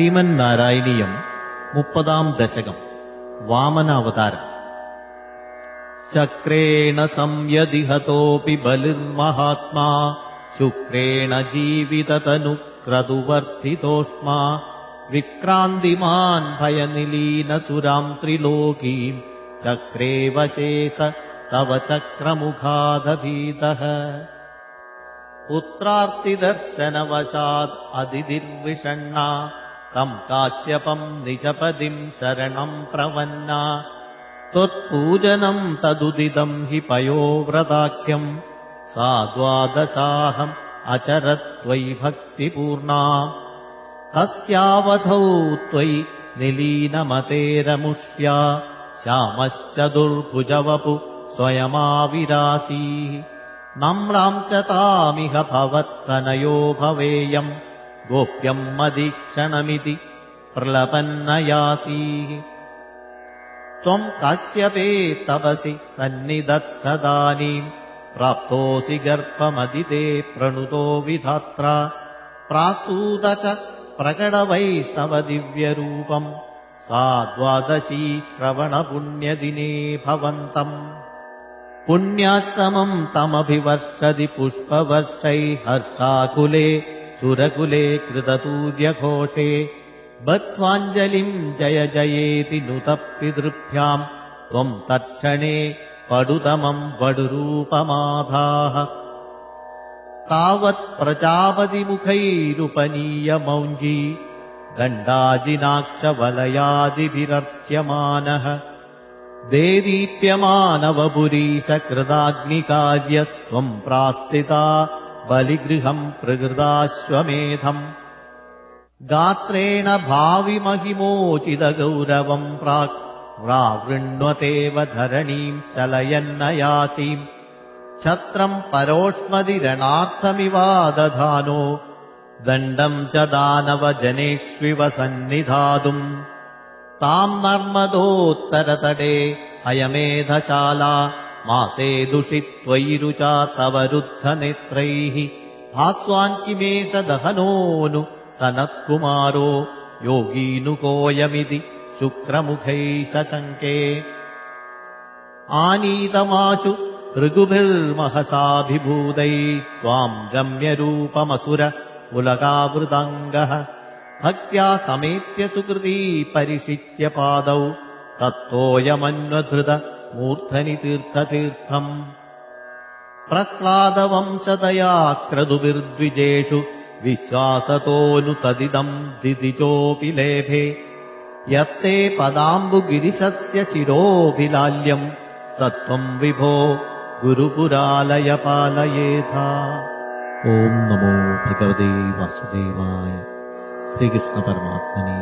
श्रीमन्नारायणीयम् मुप्पदाम् दशकम् वामनावतारम् चक्रेण संयदिहतोऽपि बलिर्महात्मा शुक्रेण जीविततनुक्रदुवर्थितोष्मा विक्रान्तिमान् भयनिलीनसुराम् त्रिलोकीम् चक्रे वशेष तव चक्रमुखादभीतः पुत्रार्तिदर्शनवशात् अदिदिर्विषण्णा तम् काश्यपम् निजपदिम् शरणम् प्रवन्ना। त्वत्पूजनम् तदुदिदम् हि पयोव्रताख्यम् सा द्वादशाहम् अचरत्वयि भक्तिपूर्णा। तस्यावधौ त्वयि निलीनमतेरमुष्या। श्यामश्च दुर्भुजवपु स्वयमाविरासी। नम्राम् च तामिह भवत्तनयो भवेयम् गोप्यम् मदीक्षणमिति प्रलपन्नयासीः। त्वम् काश्यपे तपसि सन्निदत्तदानीम् प्राप्तोऽसि गर्भमदिते प्रणुतो विधात्रा। प्रासूत च प्रकटवैष्णवदिव्यरूपम् सा द्वादशी श्रवणपुण्यदिने भवन्तम्। पुण्याश्रमम् तमभिवर्षदि पुष्पवर्षै हर्षाकुले सुरकुले कृततूर्यघोषे। बद्ध्वाञ्जलिम् जय जयेति नुतपितृभ्याम् त्वम् तत्क्षणे पडुतमम् वडुरूपमाधाः। तावत् प्रजापतिमुखैरुपनीयमौञ्जी। दण्डाजिनाक्षवलयादिभिरर्च्यमानः देदीप्यमानवपुरीशकृदाग्निकार्यस्त्वम् प्रास्थिता बलिगृहम् प्रकृदाश्वमेधम्। गात्रेण भाविमहिमोचिदगौरवम् प्राक् व्रावृण्वतेव धरणीम् चलयन्नयासीम्। छत्रम् परोष्मदिरणार्थमिवादधानो दण्डम् च दानवजनेष्विव सन्निधातुम्। ताम् नर्मदोत्तरतटे अयमेधशाला मासे दुषित्वयि रुचा तव रुद्धनेत्रैः। भास्वाञ्चिमेष दहनोऽनु सनत्कुमारो योगीनुकोऽयमिति शुक्रमुखै शशङ्के आनीतमाशु ऋगुभिर्महसाभिभूतैस्त्वाम् गम्यरूपमसुर पुलकावृताङ्गः भक्त्या समेत्य सुकृती परिशिच्य पादौ तत्तोऽयमन्वधृत मूर्धनि तीर्थतीर्थम् प्रह्लादवंशतया क्रतुभिर्द्विजेषु विश्वासतोऽनु तदिदम् दिदिजोऽपि लेभे। यत्ते पदाम्बुगिरिशस्य शिरोऽभिलाल्यम् सत्त्वम् विभो गुरुपुरालय पालयेथा ॐ नमो भगवते वासुदेवाय। श्रीकृष्णपरमात्मने